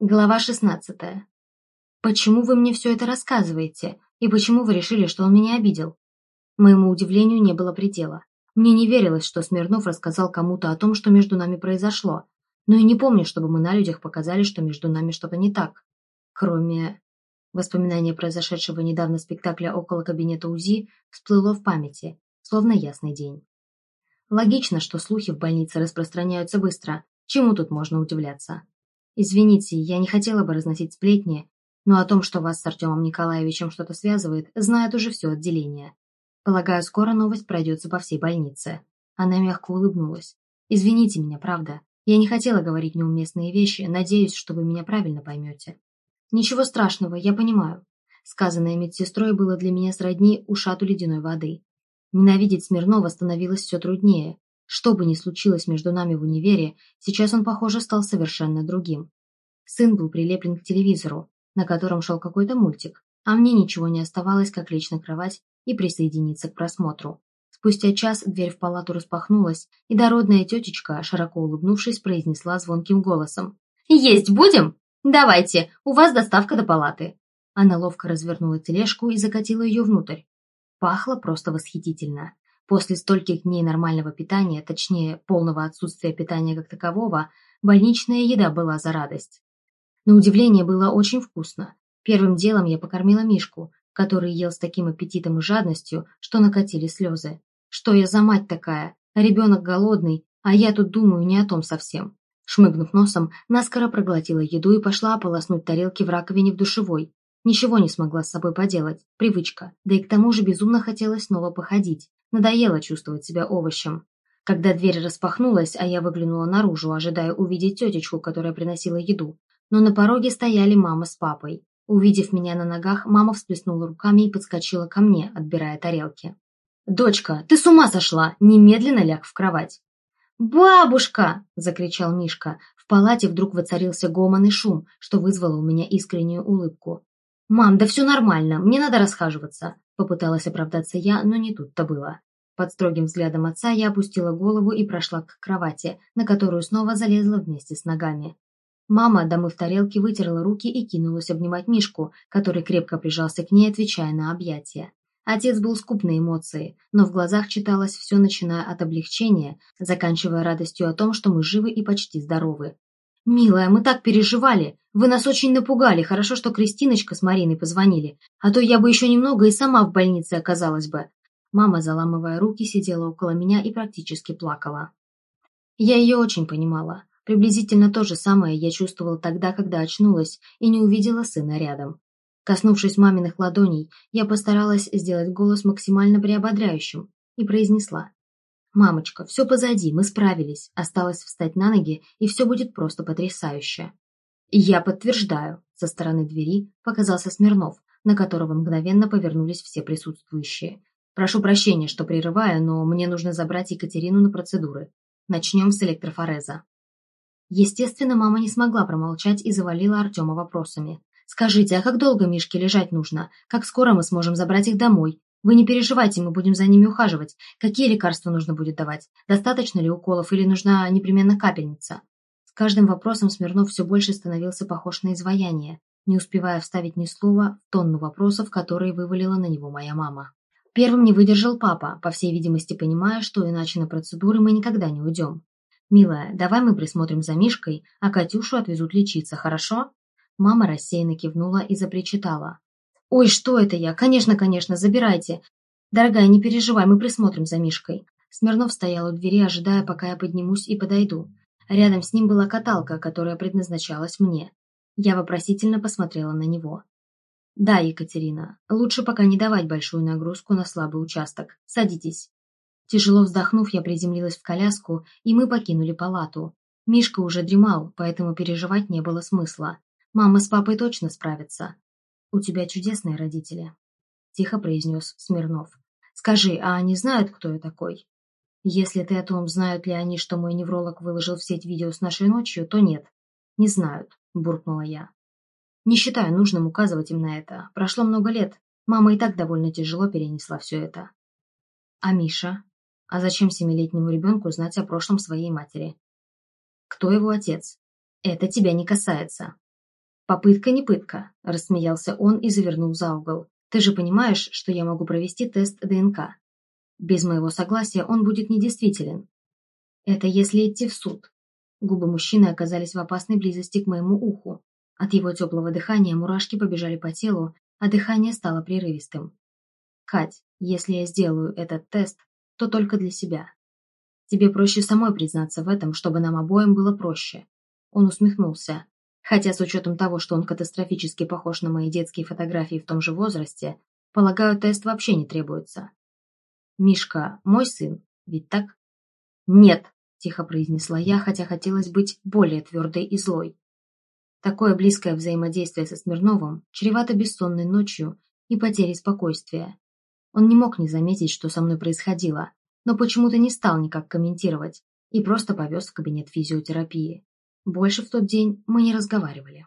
Глава шестнадцатая. «Почему вы мне все это рассказываете? И почему вы решили, что он меня обидел?» Моему удивлению не было предела. Мне не верилось, что Смирнов рассказал кому-то о том, что между нами произошло. Но и не помню, чтобы мы на людях показали, что между нами что-то не так. Кроме... Воспоминание произошедшего недавно спектакля около кабинета УЗИ всплыло в памяти, словно ясный день. Логично, что слухи в больнице распространяются быстро. Чему тут можно удивляться? Извините, я не хотела бы разносить сплетни, но о том, что вас с Артемом Николаевичем что-то связывает, знает уже все отделение. Полагаю, скоро новость пройдется по всей больнице. Она мягко улыбнулась. Извините меня, правда. Я не хотела говорить неуместные вещи, надеюсь, что вы меня правильно поймете. Ничего страшного, я понимаю. Сказанное медсестрой было для меня сродни ушату ледяной воды. Ненавидеть Смирнова становилось все труднее. Что бы ни случилось между нами в универе, сейчас он, похоже, стал совершенно другим. Сын был прилеплен к телевизору, на котором шел какой-то мультик, а мне ничего не оставалось, как лечь на кровать и присоединиться к просмотру. Спустя час дверь в палату распахнулась, и дородная тетечка, широко улыбнувшись, произнесла звонким голосом. «Есть будем? Давайте, у вас доставка до палаты». Она ловко развернула тележку и закатила ее внутрь. Пахло просто восхитительно. После стольких дней нормального питания, точнее, полного отсутствия питания как такового, больничная еда была за радость. На удивление было очень вкусно. Первым делом я покормила Мишку, который ел с таким аппетитом и жадностью, что накатили слезы. Что я за мать такая? Ребенок голодный, а я тут думаю не о том совсем. Шмыгнув носом, наскоро проглотила еду и пошла ополоснуть тарелки в раковине в душевой, Ничего не смогла с собой поделать. Привычка. Да и к тому же безумно хотелось снова походить. Надоело чувствовать себя овощем. Когда дверь распахнулась, а я выглянула наружу, ожидая увидеть тетечку, которая приносила еду. Но на пороге стояли мама с папой. Увидев меня на ногах, мама всплеснула руками и подскочила ко мне, отбирая тарелки. «Дочка, ты с ума сошла! Немедленно ляг в кровать!» «Бабушка!» – закричал Мишка. В палате вдруг воцарился гомон и шум, что вызвало у меня искреннюю улыбку. «Мам, да все нормально, мне надо расхаживаться», — попыталась оправдаться я, но не тут-то было. Под строгим взглядом отца я опустила голову и прошла к кровати, на которую снова залезла вместе с ногами. Мама, домыв тарелки, вытерла руки и кинулась обнимать Мишку, который крепко прижался к ней, отвечая на объятия. Отец был скуп на эмоции, но в глазах читалось все, начиная от облегчения, заканчивая радостью о том, что мы живы и почти здоровы. «Милая, мы так переживали. Вы нас очень напугали. Хорошо, что Кристиночка с Мариной позвонили. А то я бы еще немного и сама в больнице оказалась бы». Мама, заламывая руки, сидела около меня и практически плакала. Я ее очень понимала. Приблизительно то же самое я чувствовала тогда, когда очнулась и не увидела сына рядом. Коснувшись маминых ладоней, я постаралась сделать голос максимально приободряющим и произнесла. «Мамочка, все позади, мы справились. Осталось встать на ноги, и все будет просто потрясающе». «Я подтверждаю», — со стороны двери показался Смирнов, на которого мгновенно повернулись все присутствующие. «Прошу прощения, что прерываю, но мне нужно забрать Екатерину на процедуры. Начнем с электрофореза». Естественно, мама не смогла промолчать и завалила Артема вопросами. «Скажите, а как долго Мишке лежать нужно? Как скоро мы сможем забрать их домой? Вы не переживайте, мы будем за ними ухаживать. Какие лекарства нужно будет давать? Достаточно ли уколов или нужна непременно капельница? С каждым вопросом Смирнов все больше становился похож на изваяние, не успевая вставить ни слова в тонну вопросов, которые вывалила на него моя мама. Первым не выдержал папа, по всей видимости понимая, что иначе на процедуры мы никогда не уйдем. «Милая, давай мы присмотрим за Мишкой, а Катюшу отвезут лечиться, хорошо?» Мама рассеянно кивнула и запричитала. «Ой, что это я? Конечно, конечно, забирайте. Дорогая, не переживай, мы присмотрим за Мишкой». Смирнов стоял у двери, ожидая, пока я поднимусь и подойду. Рядом с ним была каталка, которая предназначалась мне. Я вопросительно посмотрела на него. «Да, Екатерина, лучше пока не давать большую нагрузку на слабый участок. Садитесь». Тяжело вздохнув, я приземлилась в коляску, и мы покинули палату. Мишка уже дремал, поэтому переживать не было смысла. Мама с папой точно справятся. «У тебя чудесные родители», — тихо произнес Смирнов. «Скажи, а они знают, кто я такой?» «Если ты о том, знают ли они, что мой невролог выложил в сеть видео с нашей ночью, то нет». «Не знают», — буркнула я. «Не считаю нужным указывать им на это. Прошло много лет. Мама и так довольно тяжело перенесла все это». «А Миша? А зачем семилетнему ребенку знать о прошлом своей матери?» «Кто его отец?» «Это тебя не касается», «Попытка не пытка», – рассмеялся он и завернул за угол. «Ты же понимаешь, что я могу провести тест ДНК. Без моего согласия он будет недействителен. Это если идти в суд». Губы мужчины оказались в опасной близости к моему уху. От его теплого дыхания мурашки побежали по телу, а дыхание стало прерывистым. «Кать, если я сделаю этот тест, то только для себя. Тебе проще самой признаться в этом, чтобы нам обоим было проще». Он усмехнулся. Хотя с учетом того, что он катастрофически похож на мои детские фотографии в том же возрасте, полагаю, тест вообще не требуется. «Мишка мой сын, ведь так?» «Нет», – тихо произнесла я, хотя хотелось быть более твердой и злой. Такое близкое взаимодействие со Смирновым чревато бессонной ночью и потерей спокойствия. Он не мог не заметить, что со мной происходило, но почему-то не стал никак комментировать и просто повез в кабинет физиотерапии. Больше в тот день мы не разговаривали.